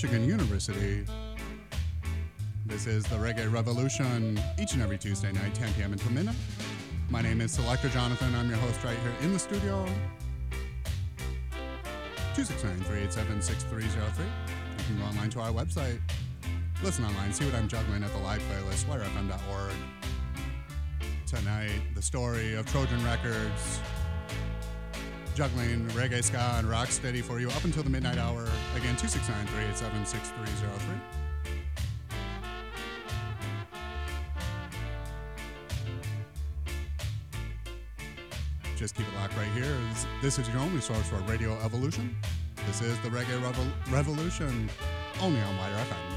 Michigan University. This is the Reggae Revolution, each and every Tuesday night, 10 p.m. until midnight. My name is Selector Jonathon. I'm your host right here in the studio. 269-387-6303. You can go online to our website. Listen online, see what I'm juggling at the live playlist, swearfm.org. Tonight, the story of Trojan Records, juggling reggae, ska, and rock steady for you up until the midnight hour. Again, 269-387-6303. Just keep it locked right here. This- is your only source for Radio Evolution. This is the Reggae Revol- Revolution, only on WIDR FM.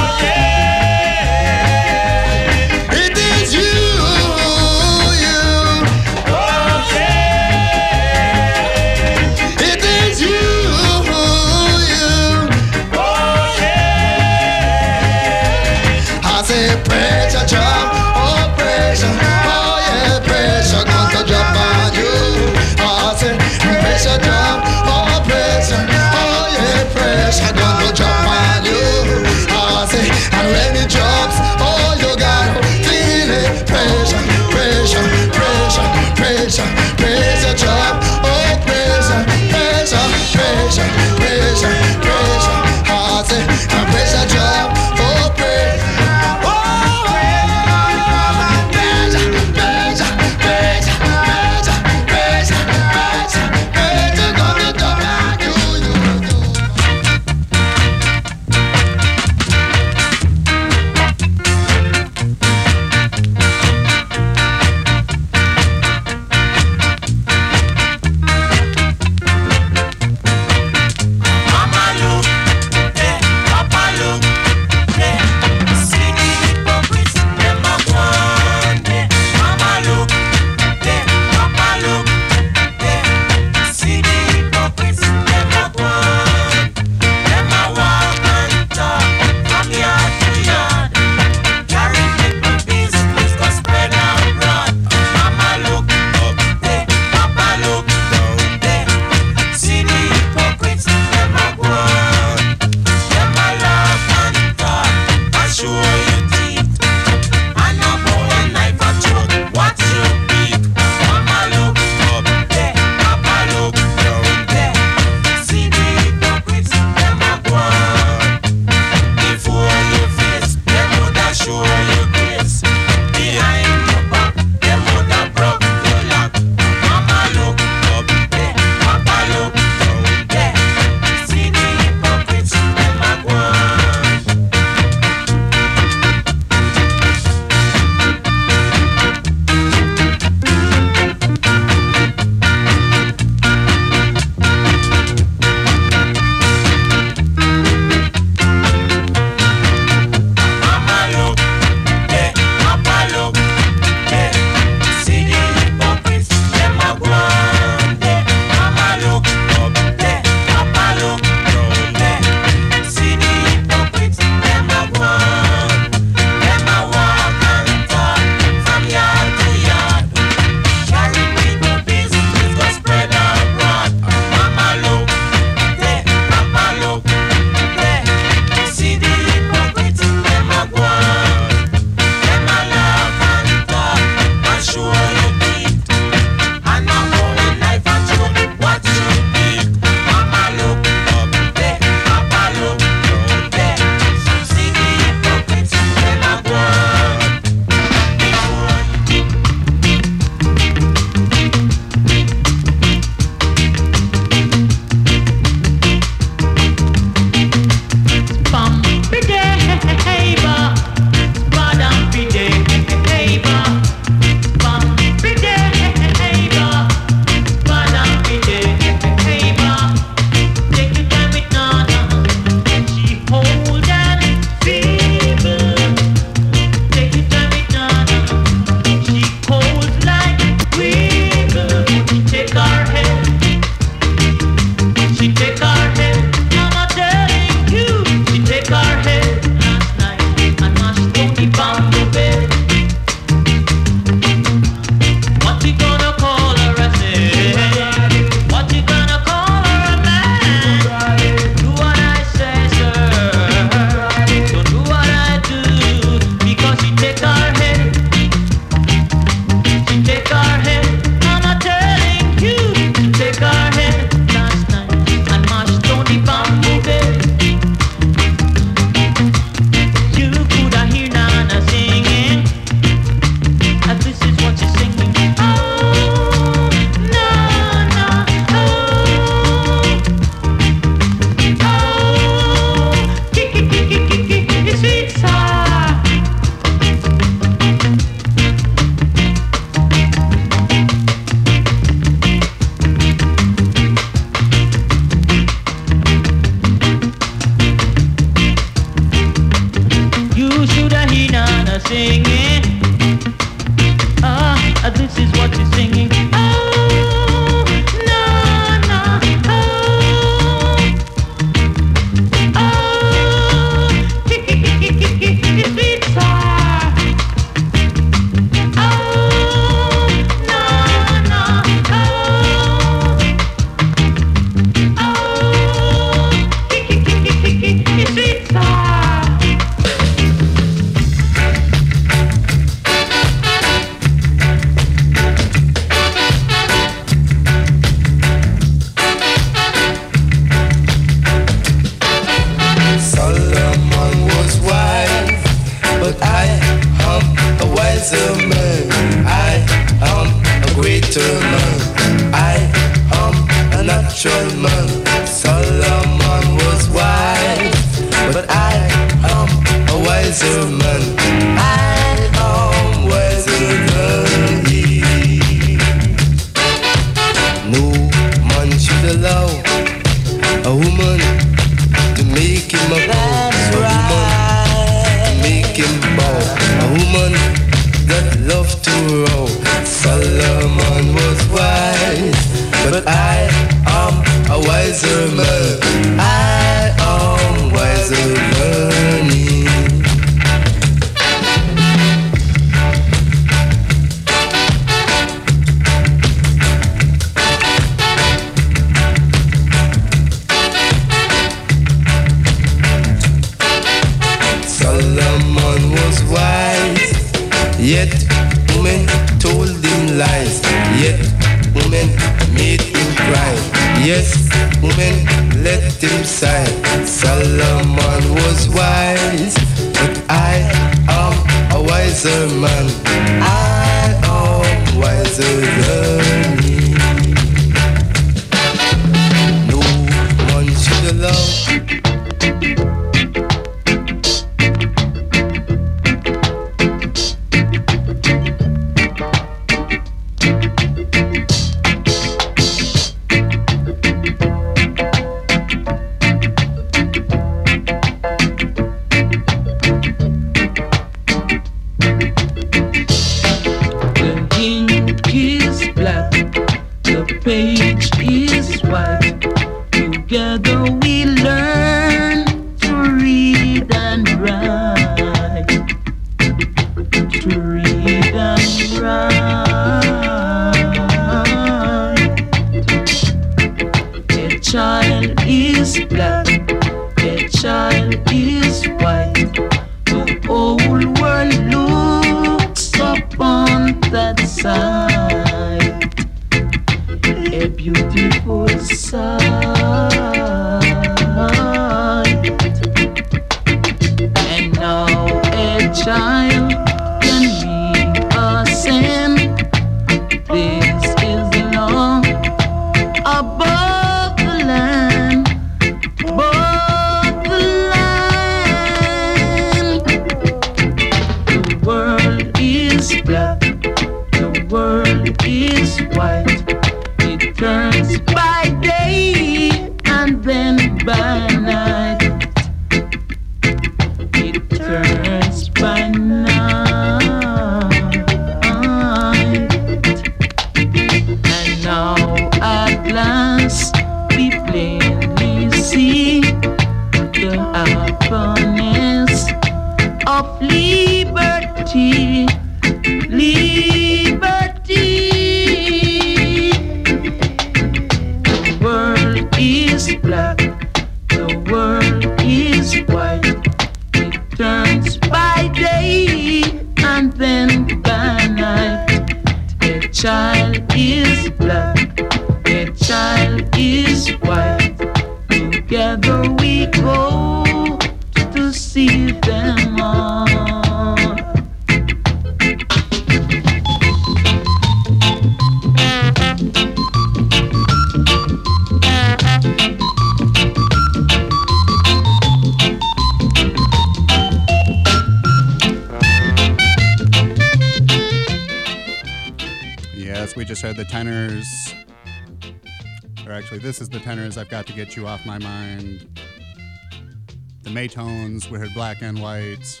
black and white.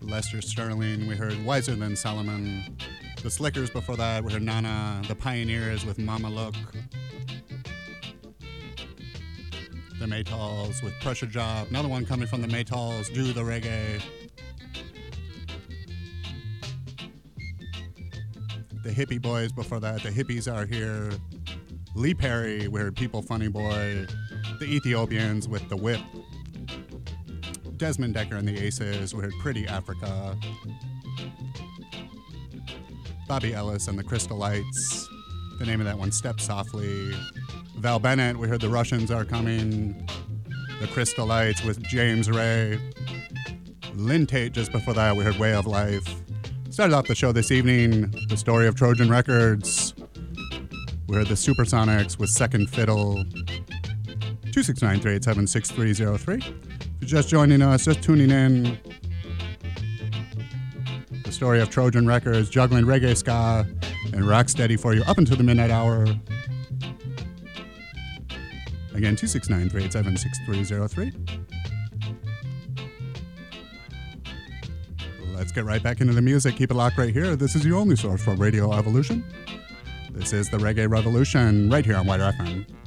Lester Sterling, we heard Wiser Than Solomon. The Slickers before that, we heard Nana. The Pioneers with Mama Look. The Maytals with Pressure Drop. Another one coming from the Maytals, Do the Reggay. The Hippy Boys before that, The Hippys Are Here. Lee Perry. We heard People Funny Boy. The Ethiopians with The Whip. Desmond Dekker and the Aces. We heard Pretty Africa. Bobby Ellis and the Crystallites. The name of that one, Step Softly. Val Bennett, we heard the Russians are coming. The Crystallites with James Ray. Lynn Taitt, just before that, we heard Way of Life. Started off the show this evening, the story of Trojan Records. We heard the Supersonics with Second Fiddle. 269 387 6303. If you're just joining us, just tuning in, the story of Trojan Records, juggling reggae ska and rock steady for you up until the midnight hour. Again, 269 387 6303. Let's get right back into the music. Keep it locked right here. This is your only source for Radio Evolution. This is the Reggae Revolution right here on WIDR FM.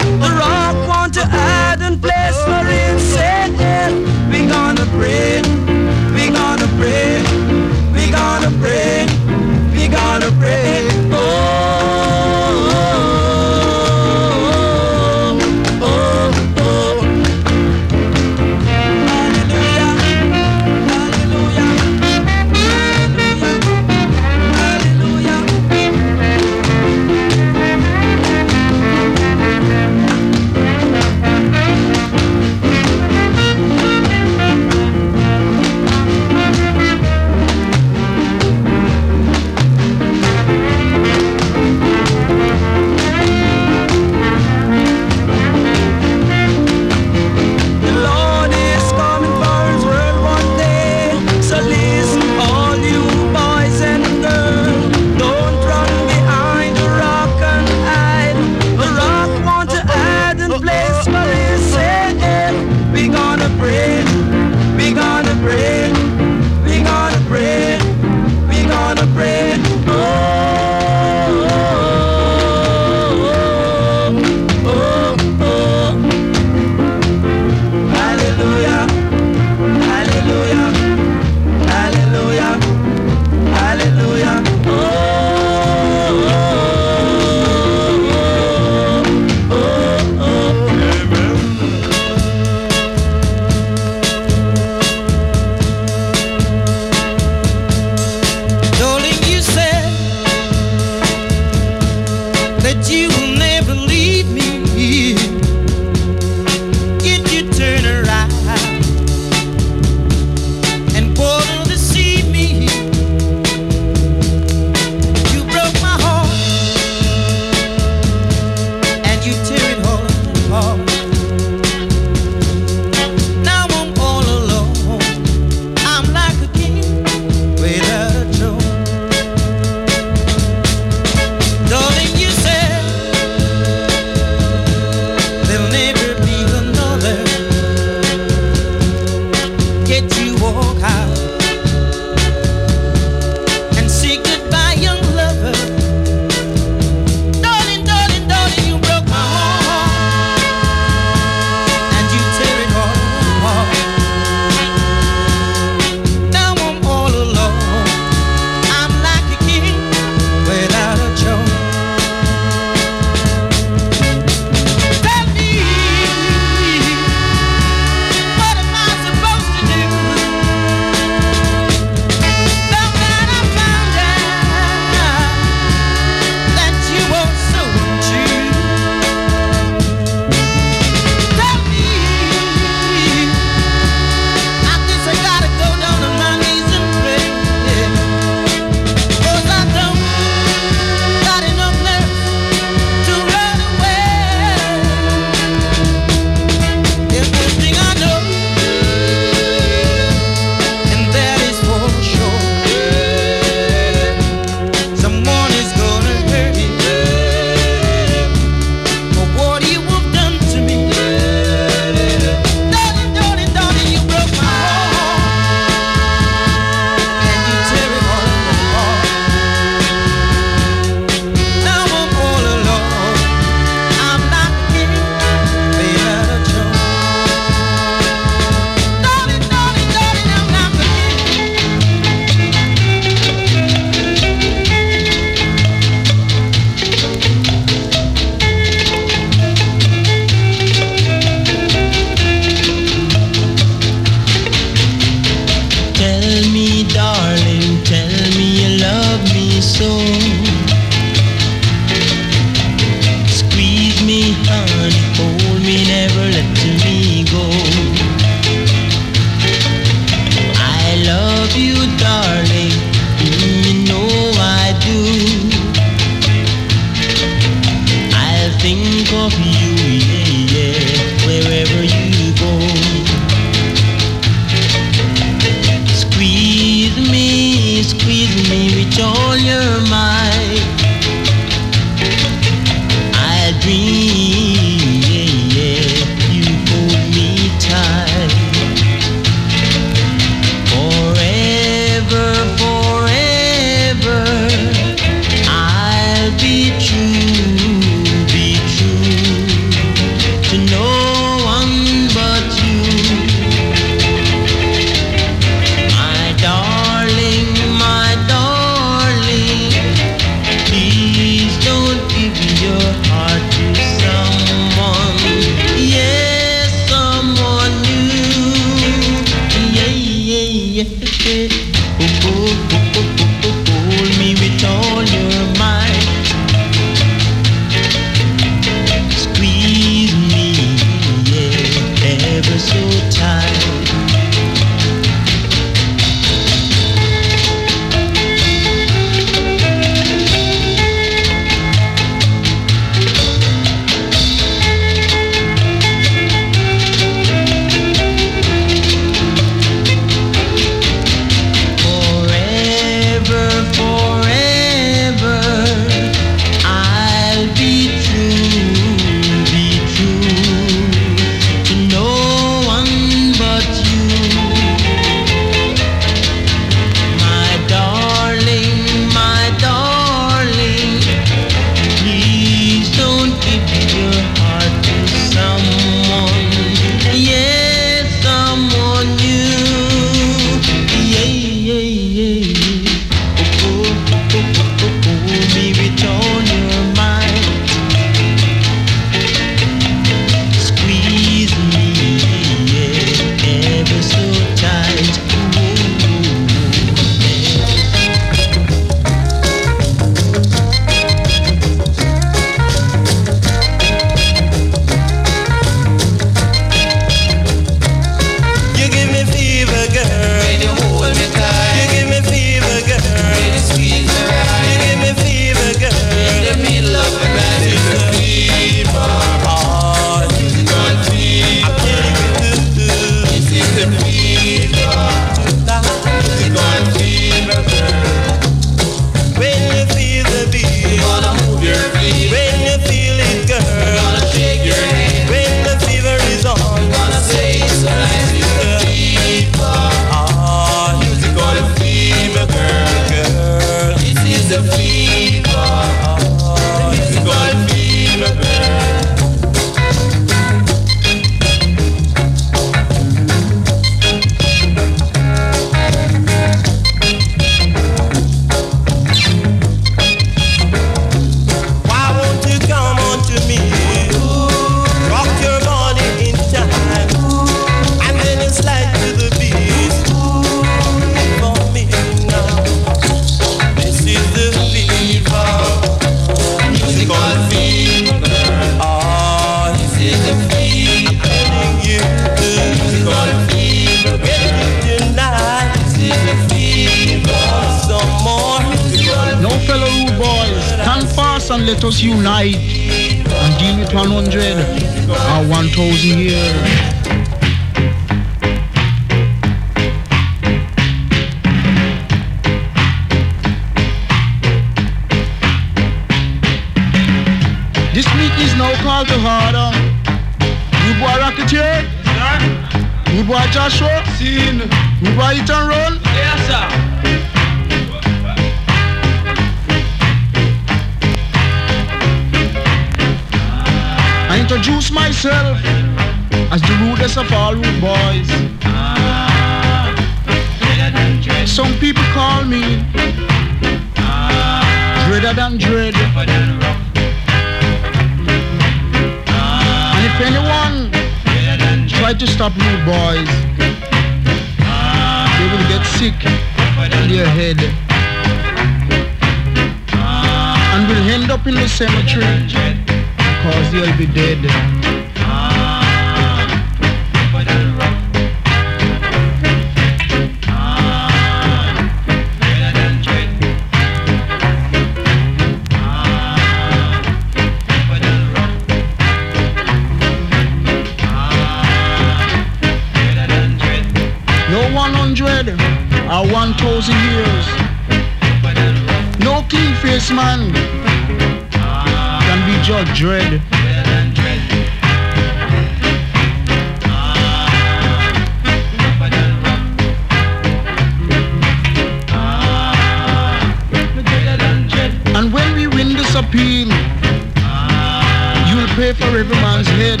for every man's head.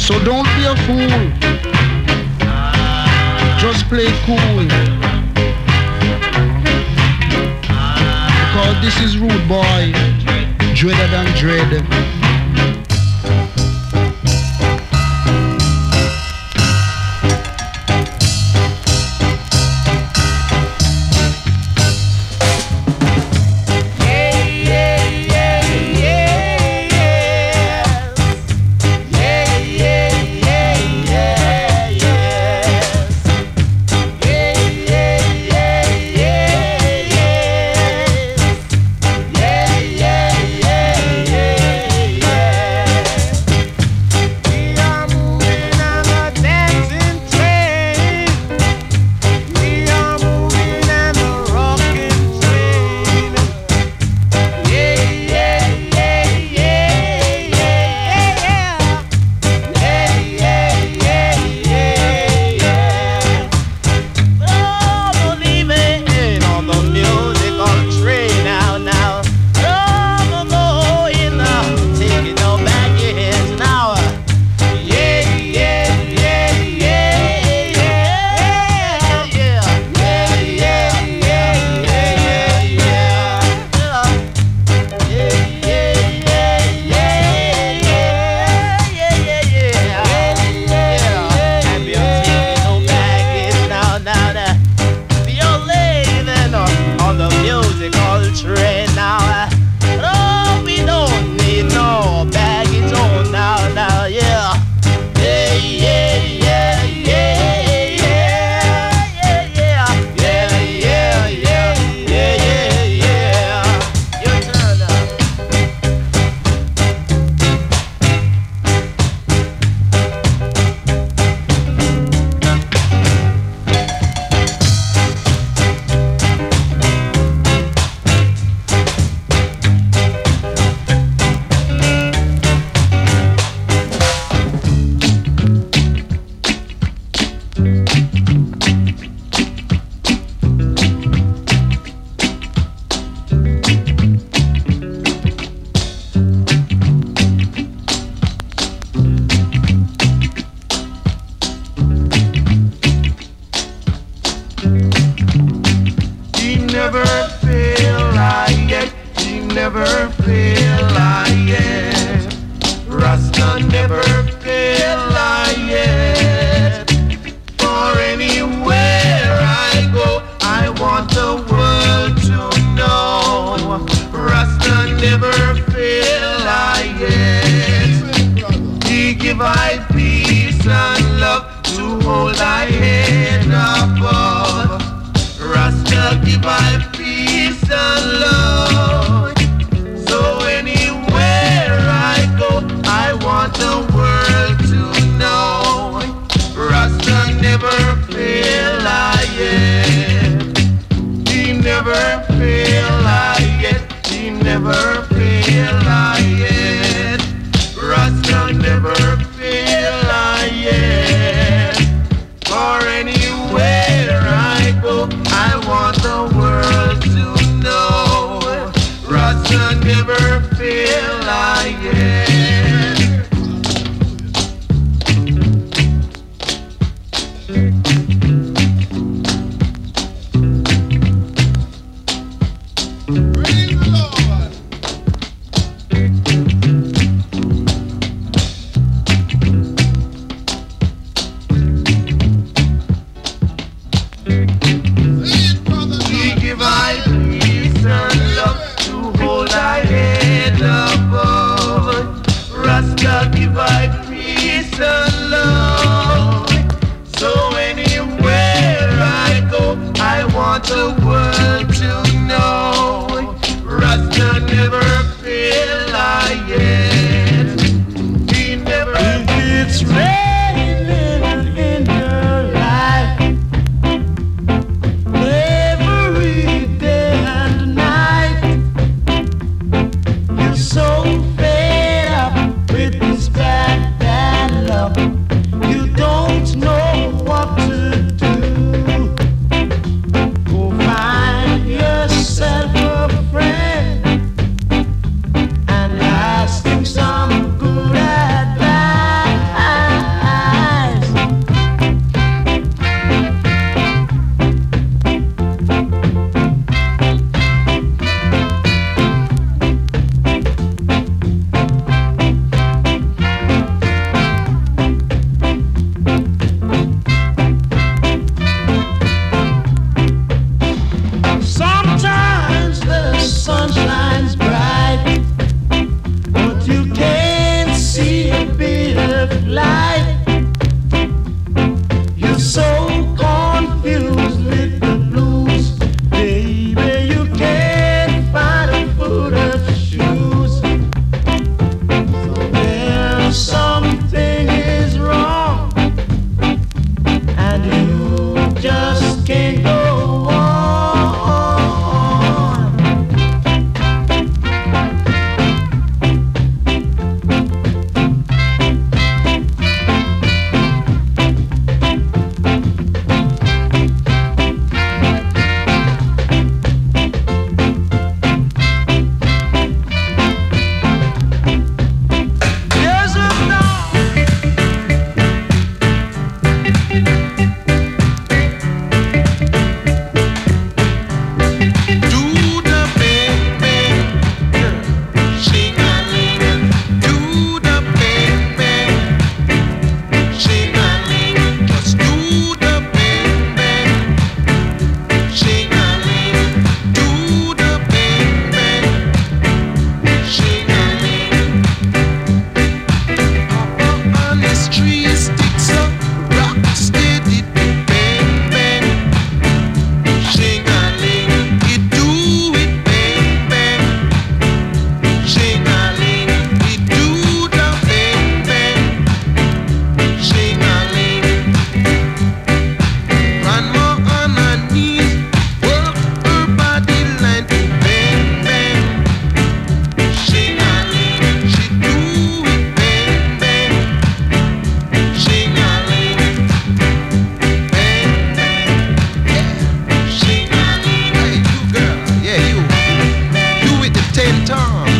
So don't be a fool. Just play cool. Because this is rude boy. Dreader than dread. such a never feel Tom.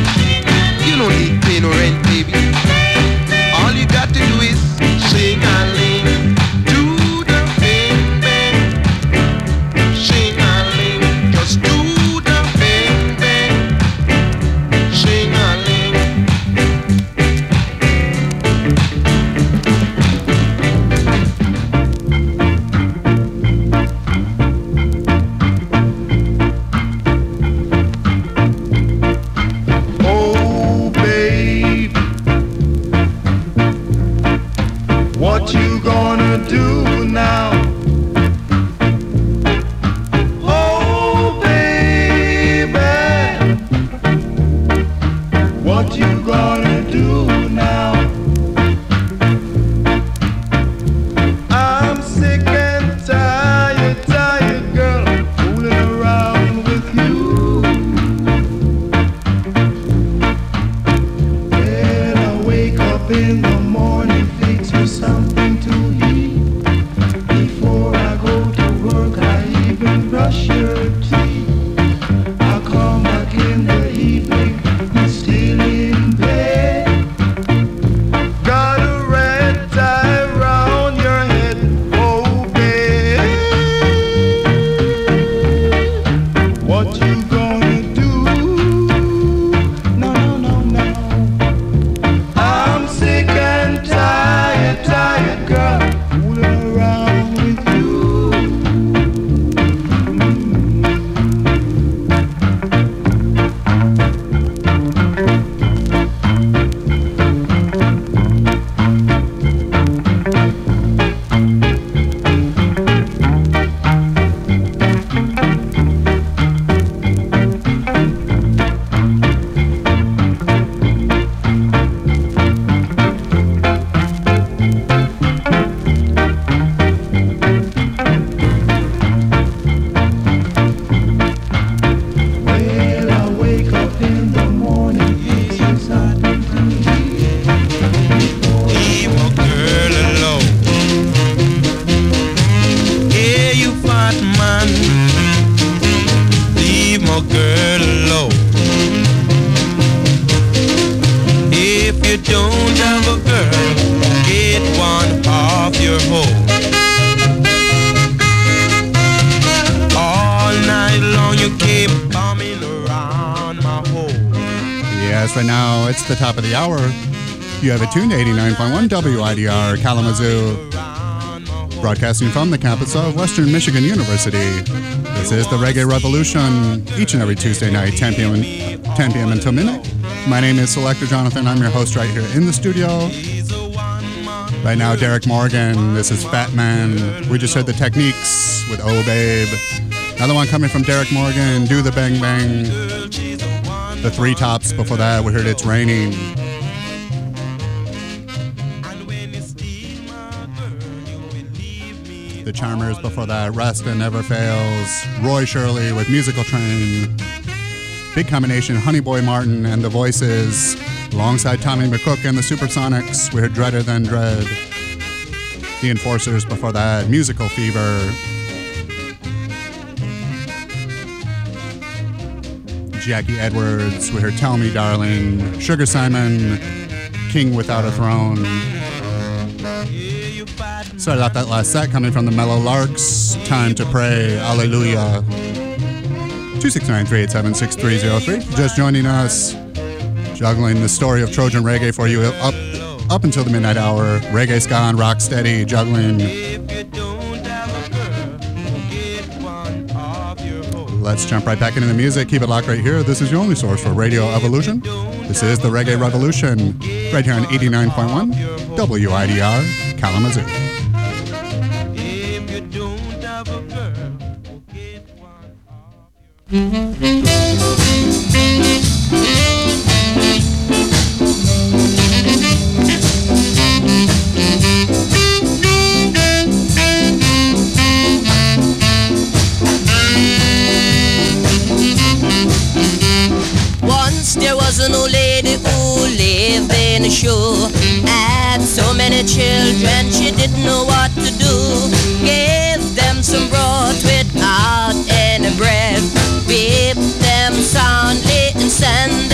You have it tuned to 89.1 WIDR Kalamazoo, broadcasting from the campus of Western Michigan University. This is the Reggae Revolution, each and every Tuesday night, 10 p.m. and- 10 p.m. until midnight. My name is Selector Jonathon. I'm your host right here in the studio. Right now, Derrick Morgan. This is Fat Man. We just heard the techniques with Oh Babe. Another one coming from Derrick Morgan, Do the Bang Bang. The three tops before that, we heard It's Raining. The Charmers before that, Rasta Never Fails. Roy Shirley with Musical Train. Big combination, Honey Boy Martin and the Voices. Alongside Tommy McCook and the Supersonics, we heard Dreader Than Dread. The Enforcers before that, Musical Fever. Jackie Edwards, we heard Tell Me Darling. Sugar Simone, King Without a Throne. Started out that last set coming from the Mellow Larks. Time to Pray, Alleluia. 269-387-6303. Just joining us, juggling the story of Trojan Reggae for you up up until the midnight hour. Reggae ska and rock steady, juggling. Let's jump right back into the music. Keep it locked right here. This is your only source for Radio Evolution. This is the Reggae Revolution, right here on 89.1 WIDR Kalamazoo. Children, she didn't know what to do. Gave them some broth without any Whip them soundly and send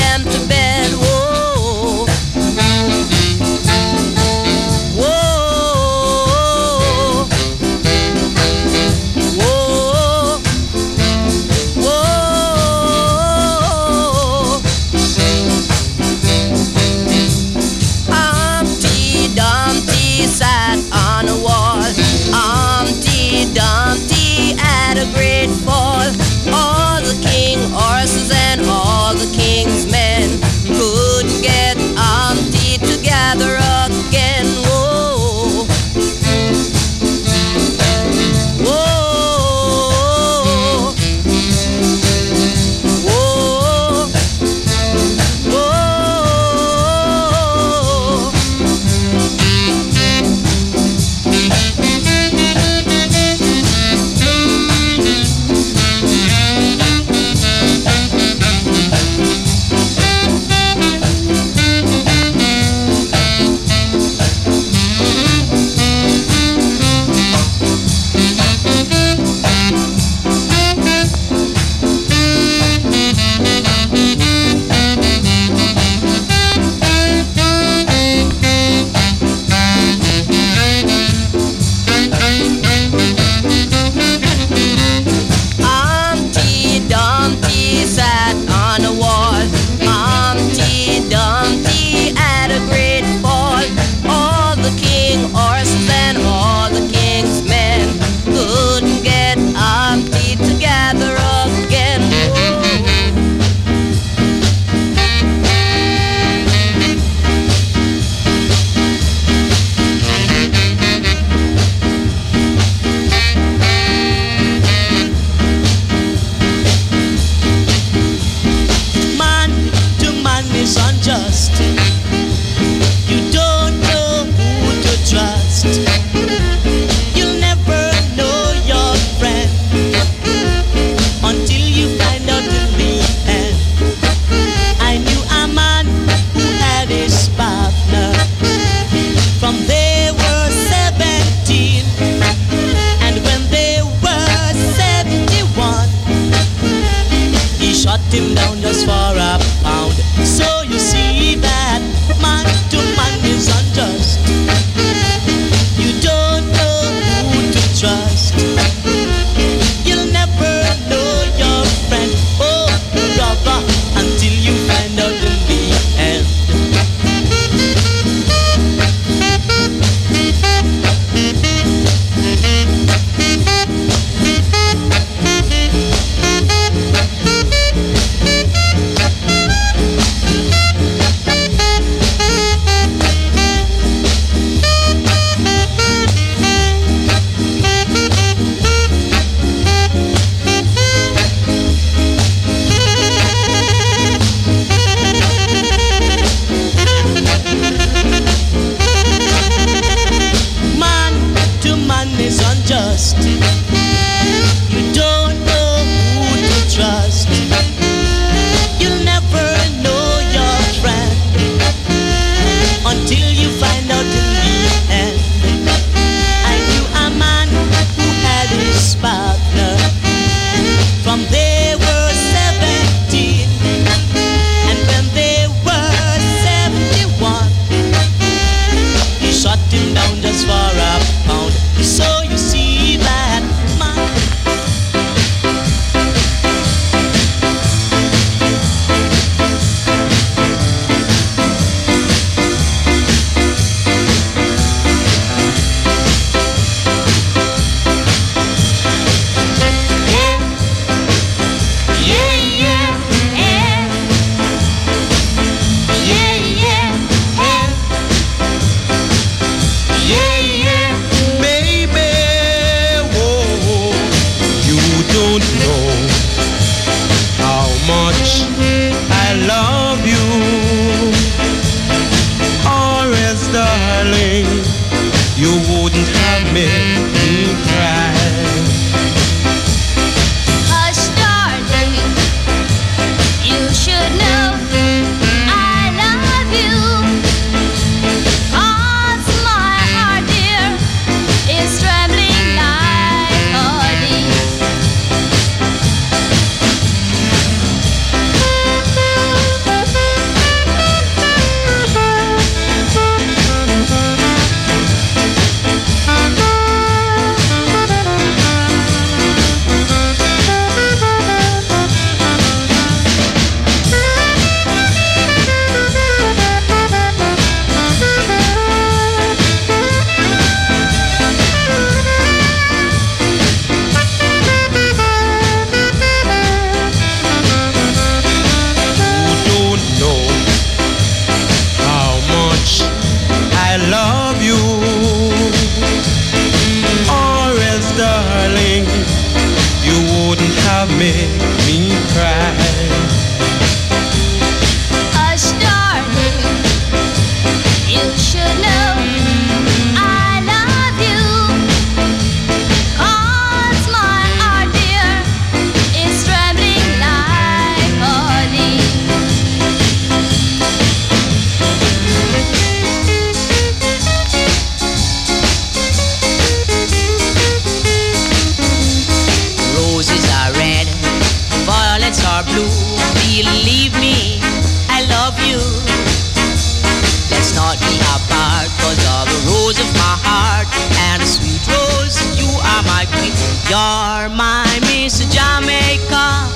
You're my Miss Jamaica,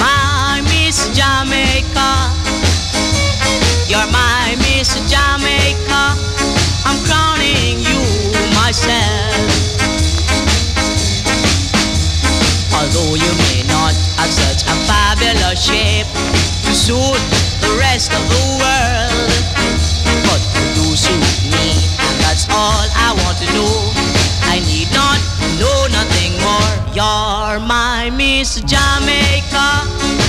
my Miss Jamaica. You're my Miss Jamaica. I'm crowning you myself. Although you may not have such a fabulous shape to suit the rest of the world. is Jamaica.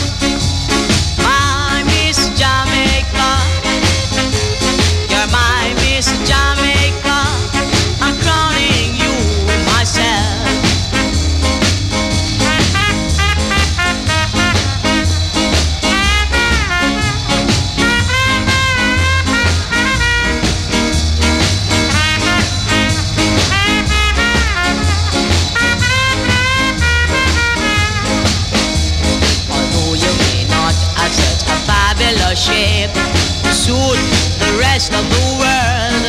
suit the rest of the world.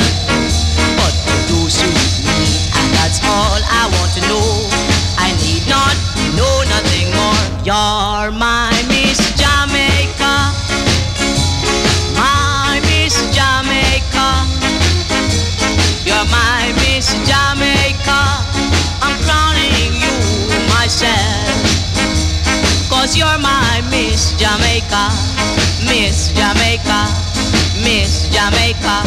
But you do suit me, and that's all I want to know. I need not know nothing more. You're my Miss Jamaica. My Miss Jamaica. You're my Miss Jamaica. I'm crowning you myself. Cause you're my Miss Jamaica. Miss Jamaica. Miss Jamaica.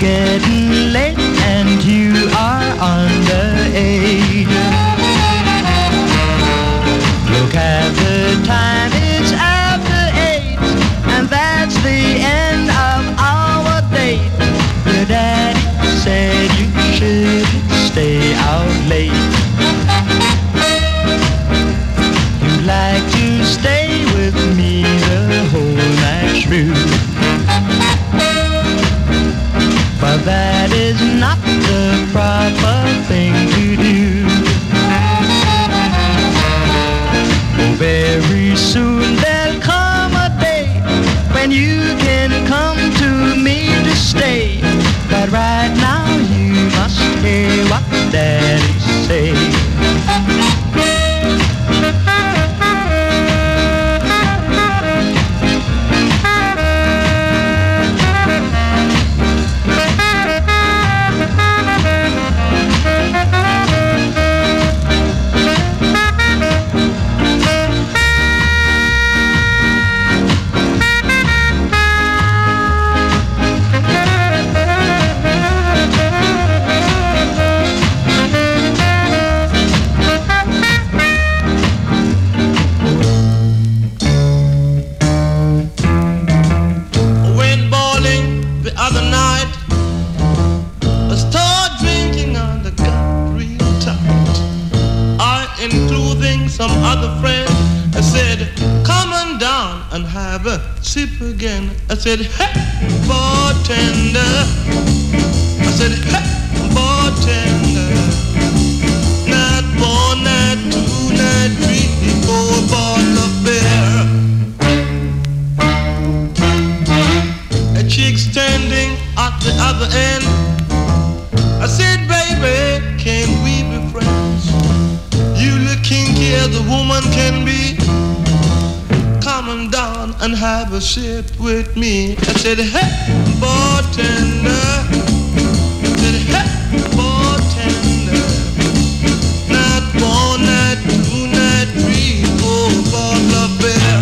getting late and you are underage. Look at the time, it's after eight, and that's the end of our date. Your daddy said you should stay out late. You'd like to stay with me the whole night through. that is not the proper thing to do. Very soon there'll come a day when you can come to me to stay. But right now you must hear what daddy say. Friend. I said, come on down and have a sip again. I said, hey, bartender. I said, hey, bartender. Not one, not two, not three, four, bottle of beer. A chick standing at the other end. I said, baby, friends? Kinky as a woman can be. Come down and have a sip with me. I said, hey, bartender. I said, hey, bartender. Not one, not two, not three, bottle of beer.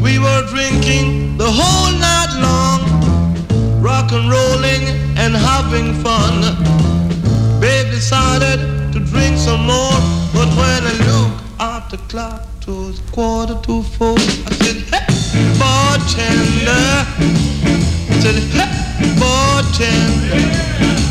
We were drinking the whole night long, rock and rolling and having fun. The clock, was quarter to four. I said, hey, bartender. I said, hey, bartender.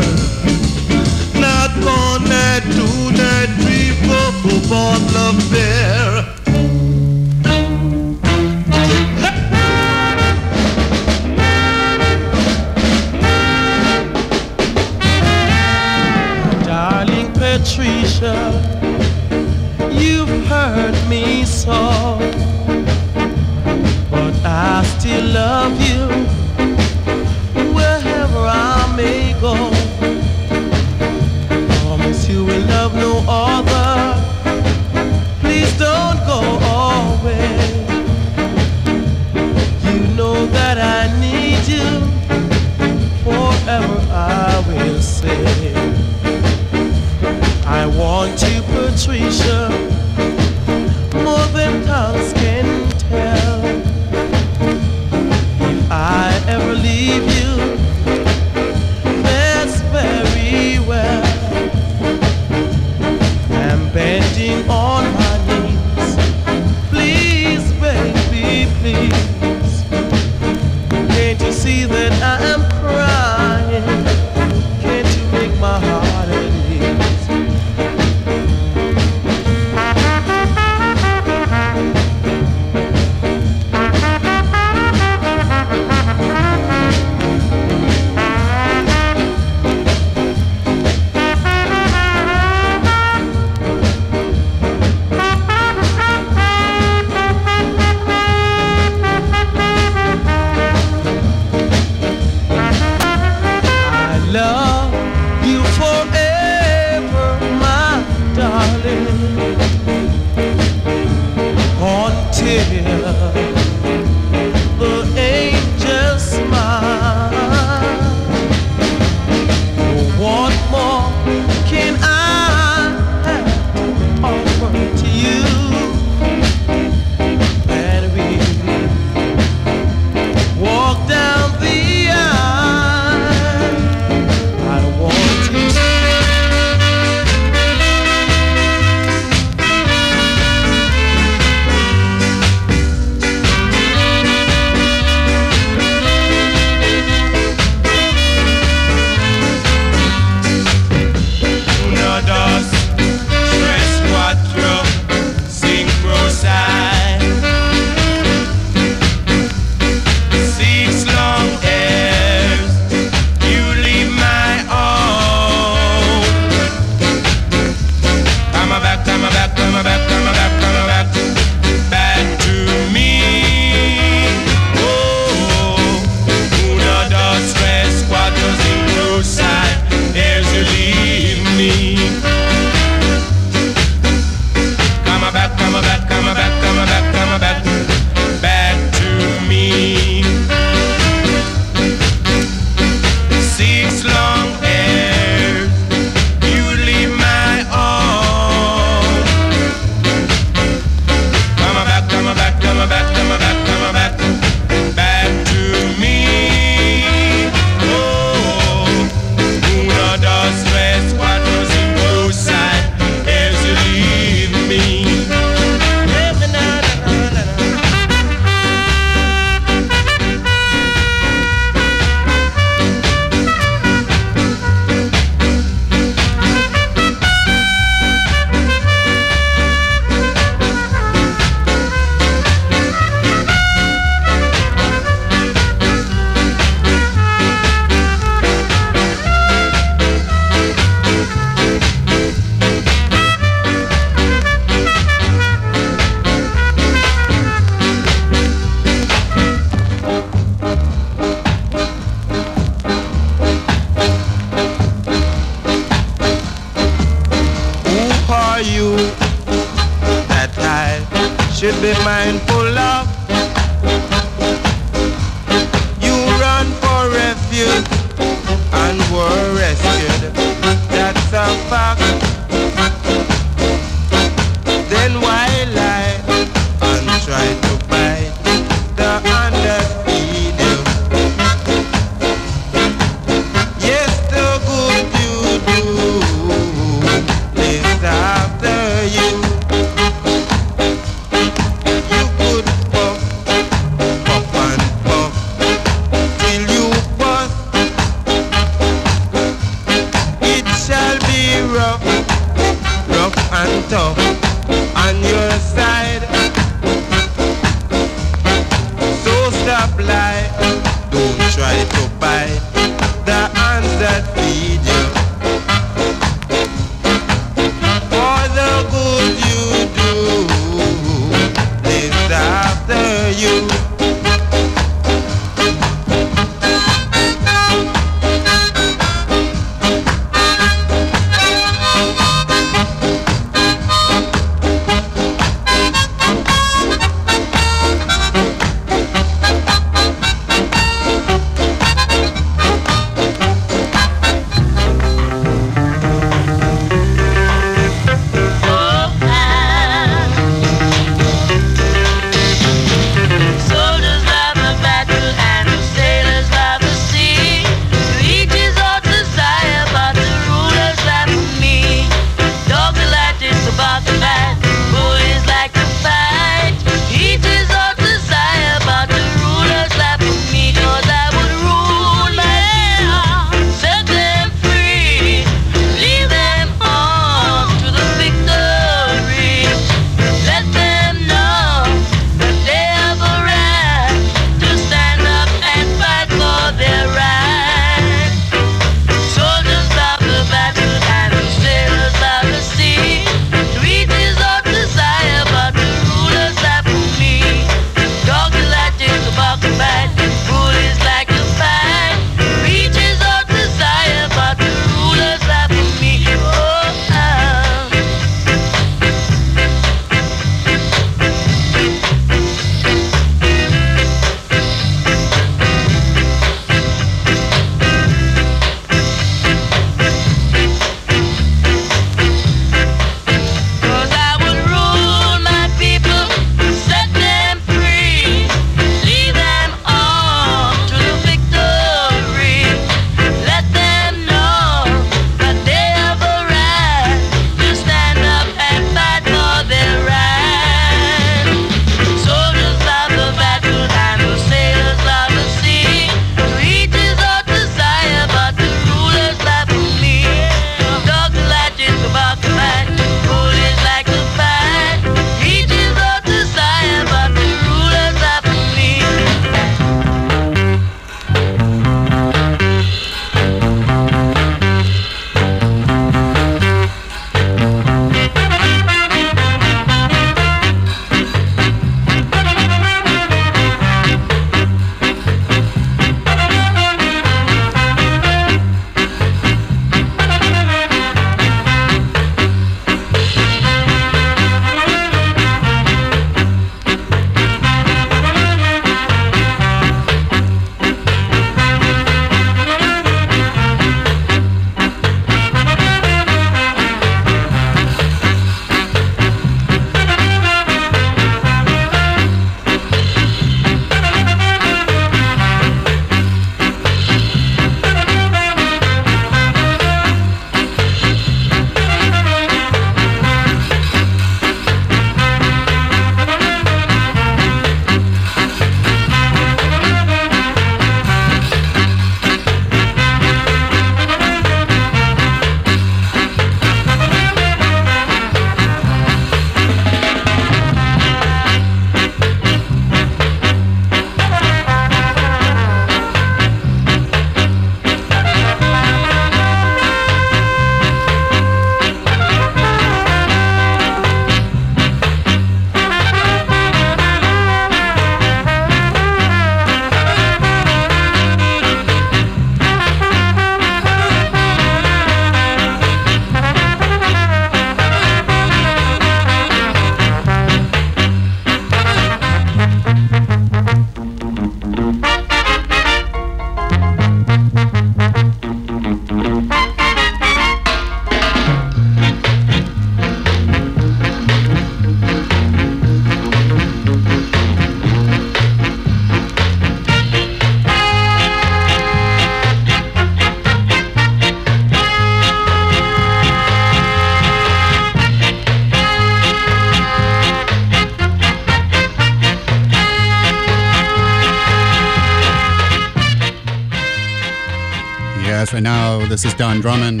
This is Don Drummond,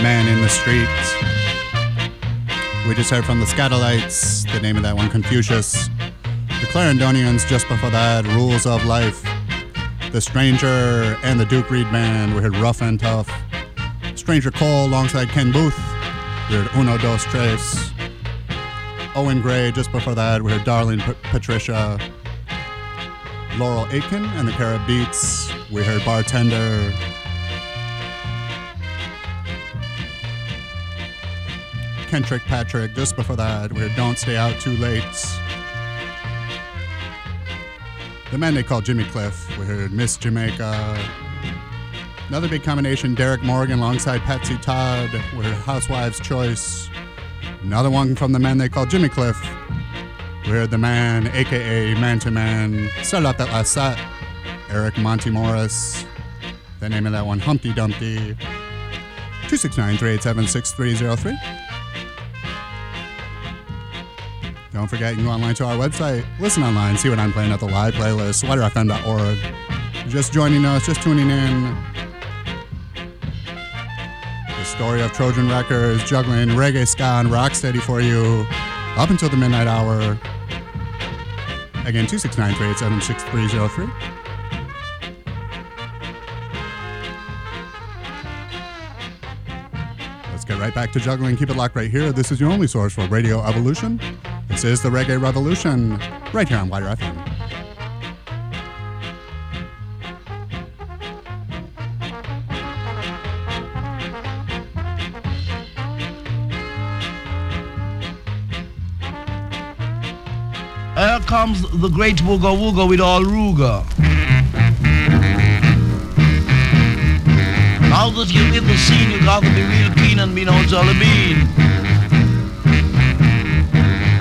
Man in the Street. We just heard from the Skatalites, the name of that one, Confucius. The Clarendonians, just before that, Rules of Life. The Stranger and the Duke Reid Band, we heard Rough and Tough. Stranger Cole alongside Ken Boothe, we heard Uno Dos Tres. Owen Gray, just before that, we heard Darling P- Patricia. Laurel Aitken and the Carib Beats, we heard Bartender. Kendrick Patrick, just before that, we heard Don't Stay Out Too Late. The man they call Jimmy Cliff, we heard Miss Jamaica. Another big combination, Derrick Morgan alongside Patsy Todd, we heard Housewives Choice. Another one from the man they call Jimmy Cliff, we heard the man, aka Man to Man. Started out that last set, Eric Monty Morris. The name of that one, Humpty Dumpty. 269 387 6303. Don't forget, you can go online to our website, listen online, see what I'm playing at the live playlist, widrfm.org. Just joining us, just tuning in. The story of Trojan Records, juggling reggae, ska, and rocksteady for you up until the midnight hour. Again, 269 387 6303. Right back to juggling. Keep it locked right here. This is your only source for Radio Evolution. This is the Reggae Revolution, right here on WIDR FM. Here comes the great Wooga Wooga with all Ruga. Now that you hit the scene, you gotta be real keen and be no jolly bean.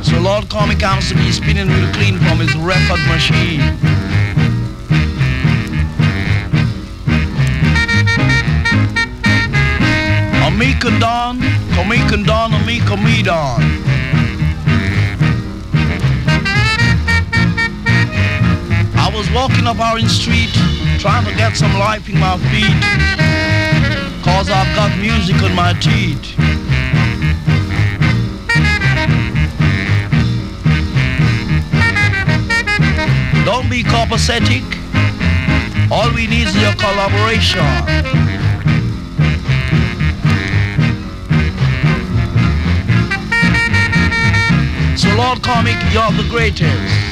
So Lord Comic comes to be spinning real clean from his record machine. Amica Don, Comica Don, Amica Me Don. I was walking up Orange Street trying to get some life in my feet cause I've got music on my teeth. Don't be copacetic. All we need is your collaboration. So Lord Comic, you're the greatest.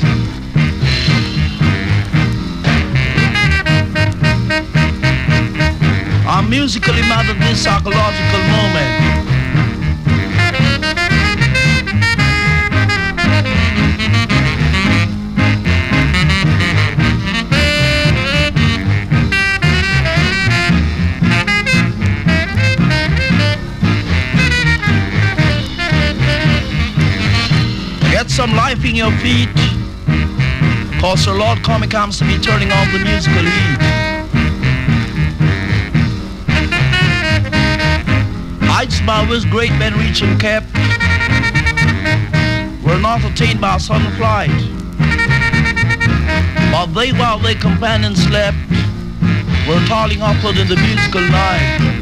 Musically mad at this psychological moment. Get some life in your feet. Cause Sir Lord Comic comes to be turning on the musical heat. Heights by great men reach and kept were not attained by sudden flight. But they, while their companions slept, were toiling upward in the musical night.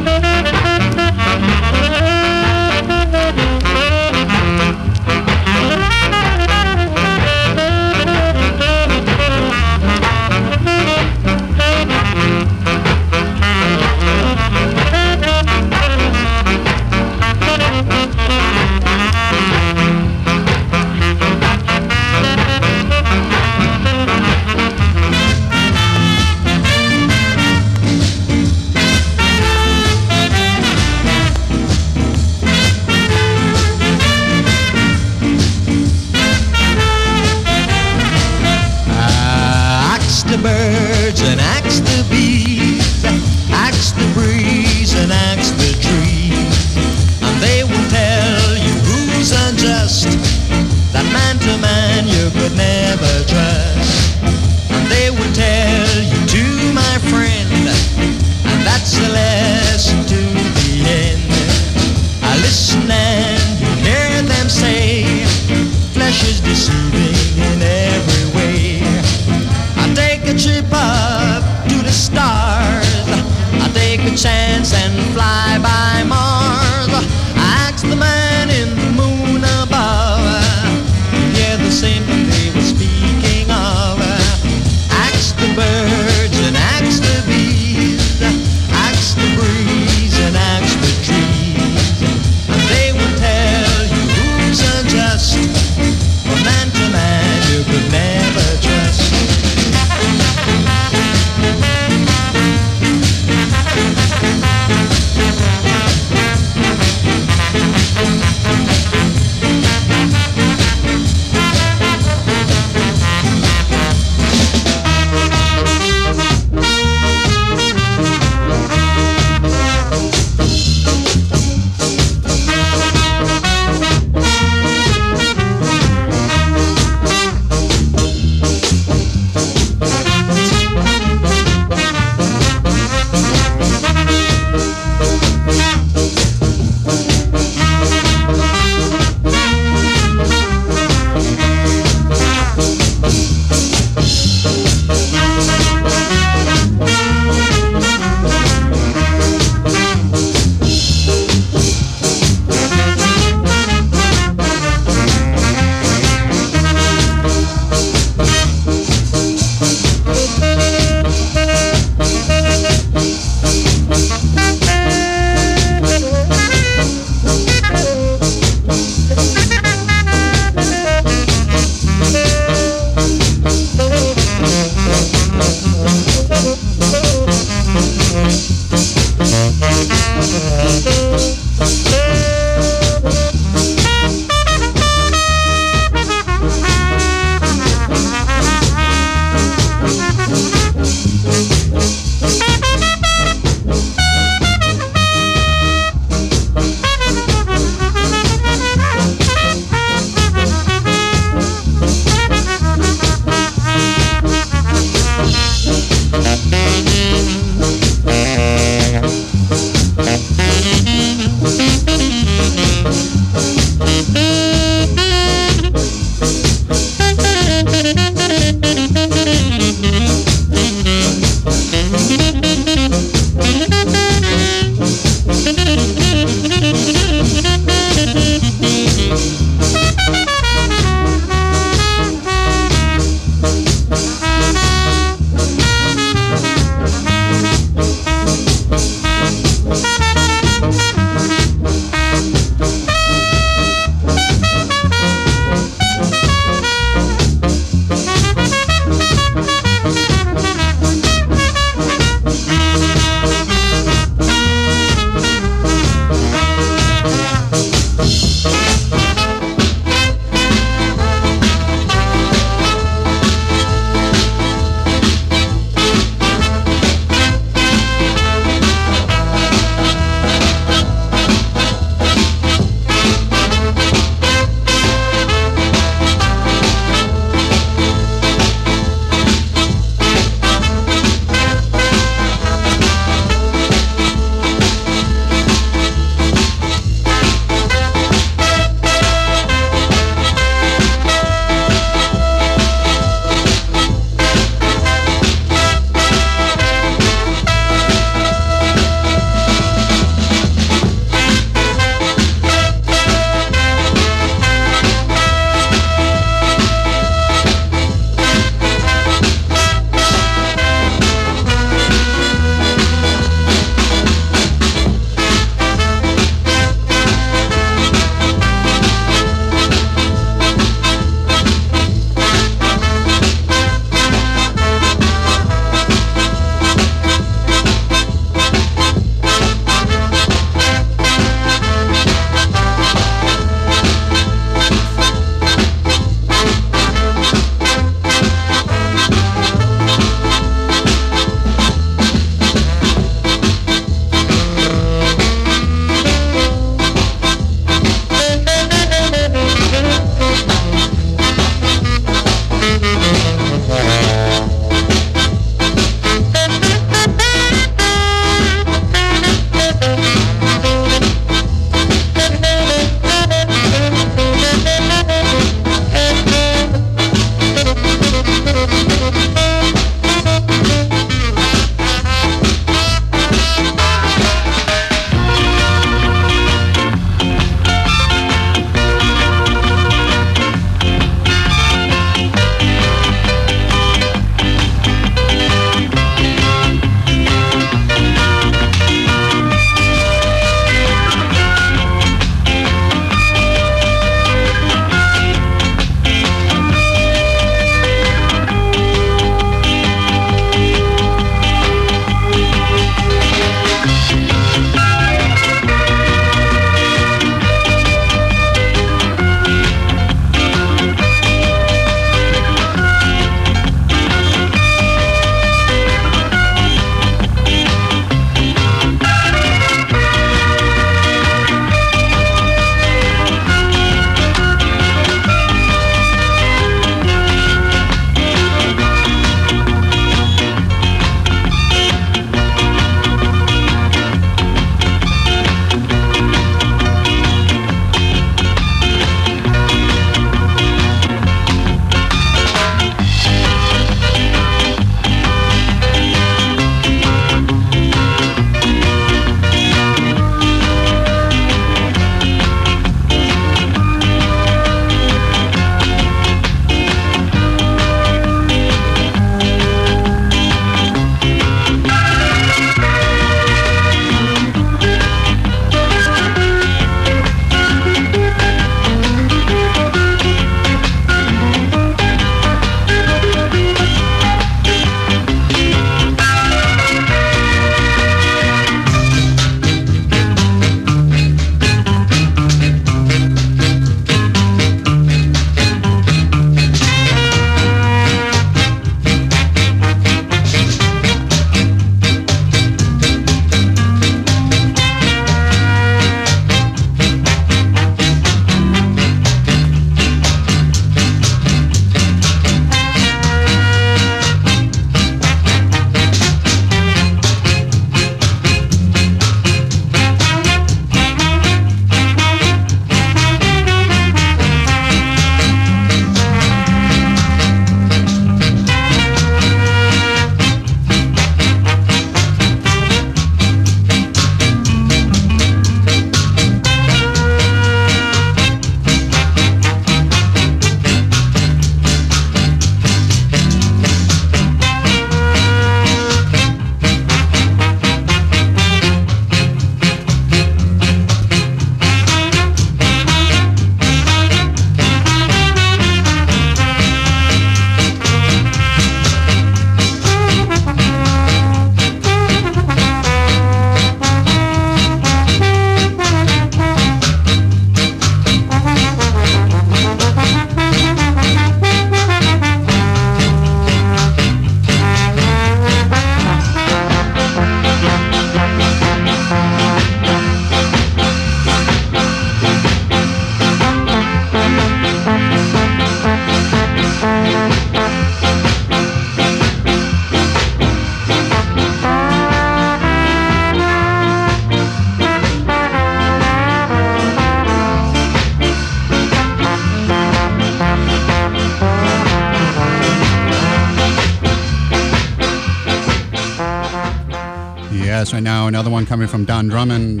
Another one coming from Don Drummond.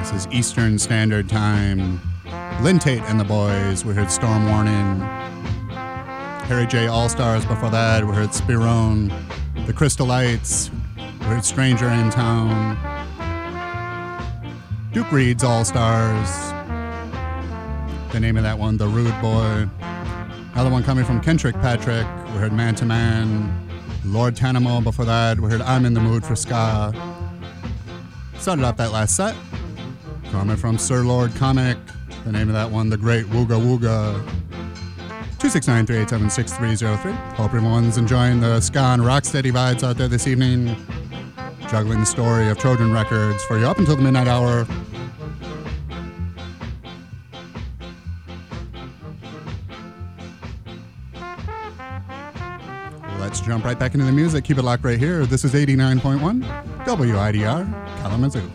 This is Eastern Standard Time. Lynn Taitt and the boys. We heard Storm Warning. Harry J. All Stars before that. We heard Spirone. The Crystallites. We heard Stranger in Town. Duke Reid's All Stars. The name of that one, The Rude Boy. Another one coming from Kendrick Patrick. We heard Man to Man. Lord Tanamo before that. We heard I'm in the Mood for Ska. Started off that last set. Coming from Sir Lord Comic. The name of that one, The Great Wooga Wooga. 269-387-6303. Hope everyone's enjoying the ska and rocksteady vibes out there this evening. Juggling the story of Trojan Records for you up until the midnight hour. Let's jump right back into the music. Keep it locked right here. This is 89.1 WIDR Adam en.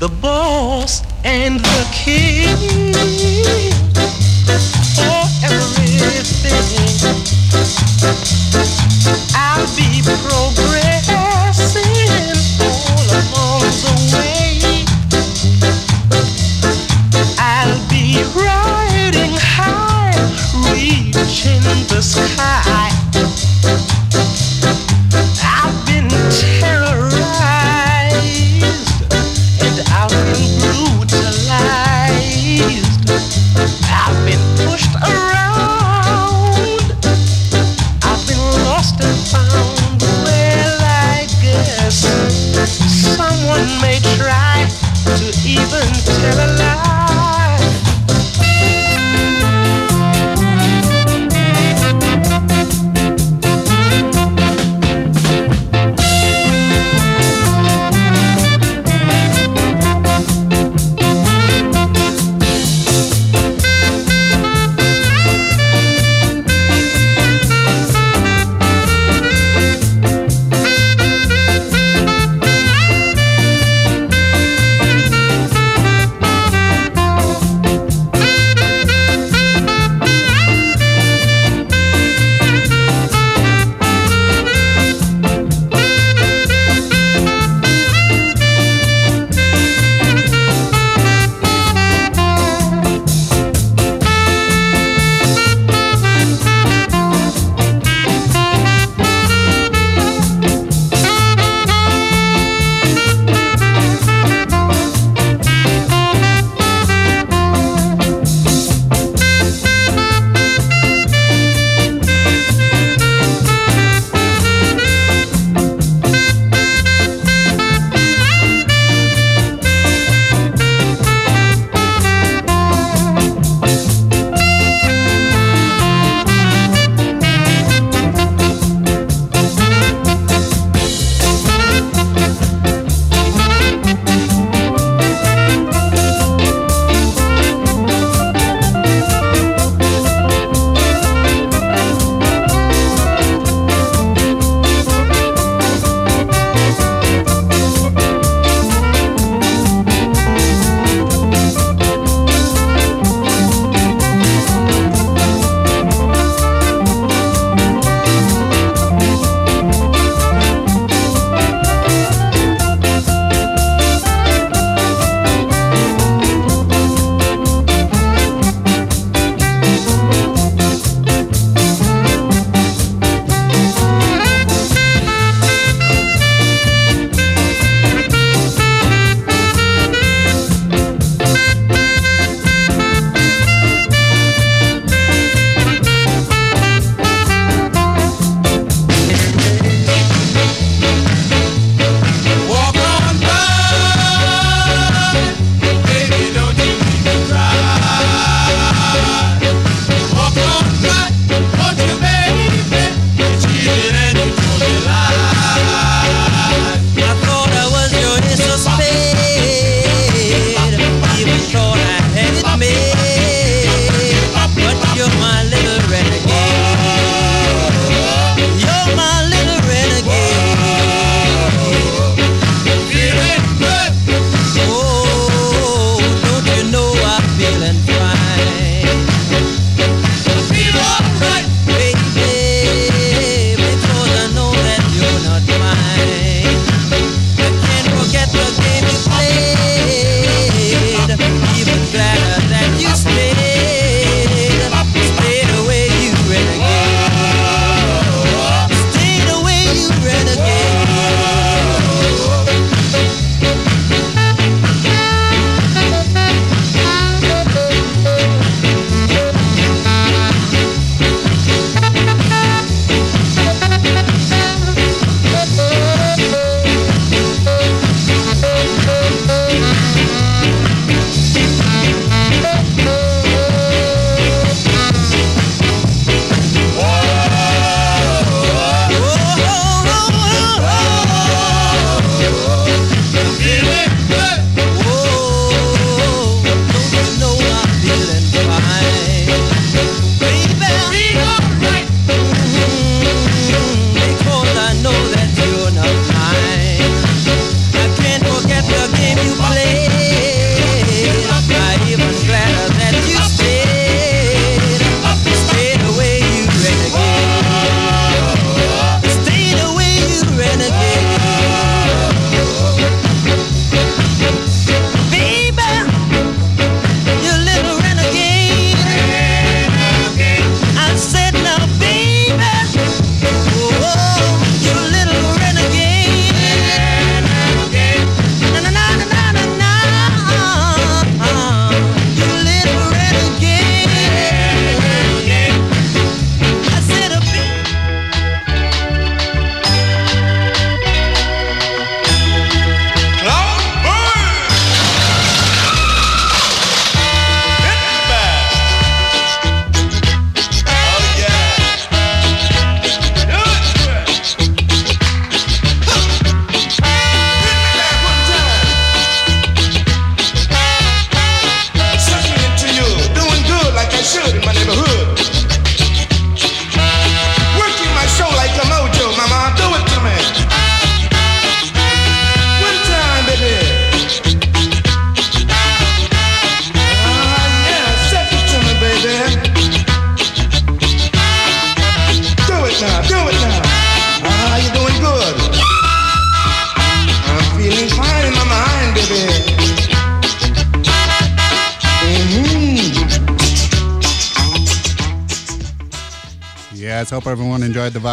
The boss and the king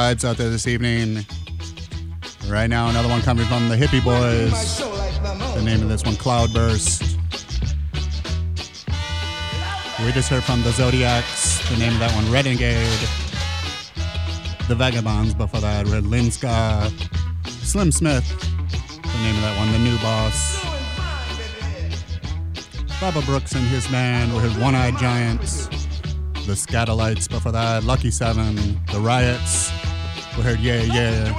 vibes out there this evening. Right now, another one coming from the Hippy Boys. The name of this one, Cloudburst. We just heard from the Zodiacs. The name of that one, Renegade. The Vagabonds before that, we had Linska. Slim Smith. The name of that one, The New Boss. Baba Brooks and his band. We his One Eyed Giants. The Skatalites before that, Lucky Seven. The Riots. We heard Yeah Yeah.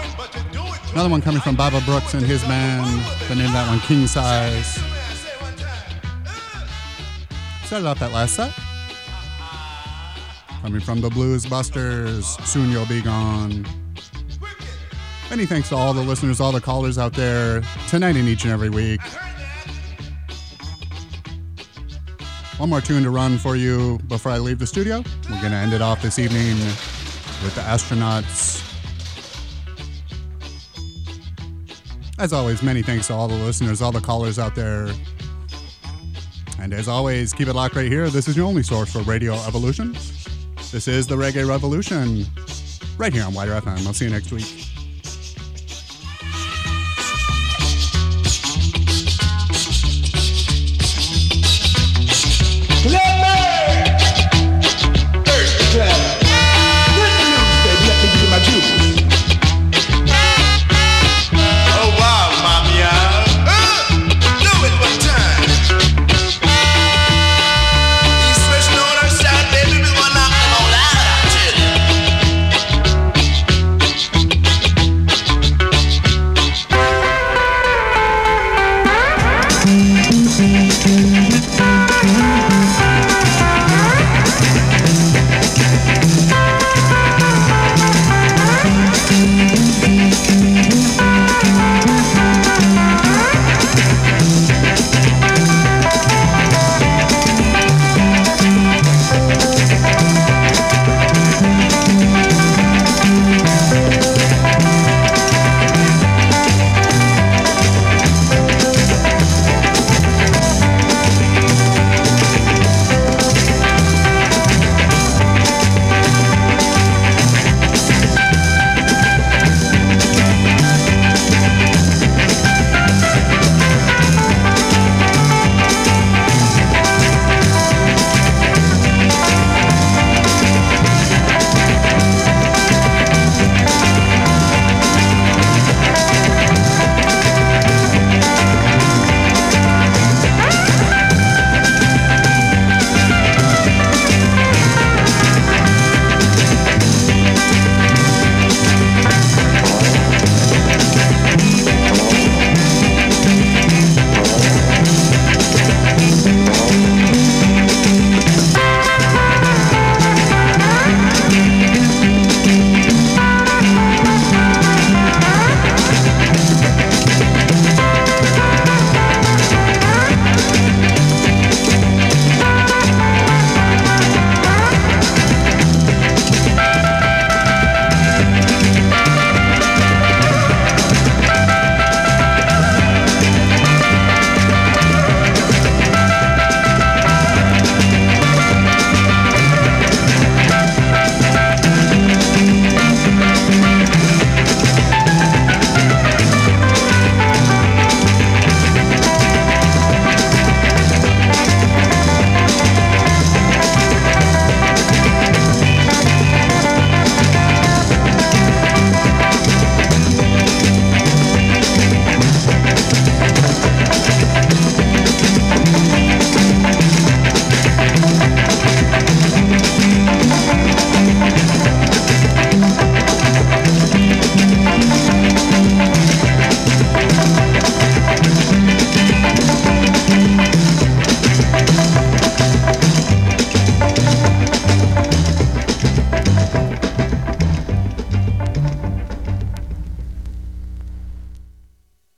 Another one coming from Baba Brooks and his band. The name of that one, King Size. Started off that last set. Coming from the Blues Busters, Soon You'll Be Gone. Many thanks to all the listeners, all the callers out there tonight and each and every week. One more tune to run for you before I leave the studio. We're going to end it off this evening with the astronauts. As always, many thanks to all the listeners, all the callers out there. And as always, keep it locked right here. This is your only source for Radio Evolution. This is the Reggae Revolution, right here on WIDR FM. I'll see you next week.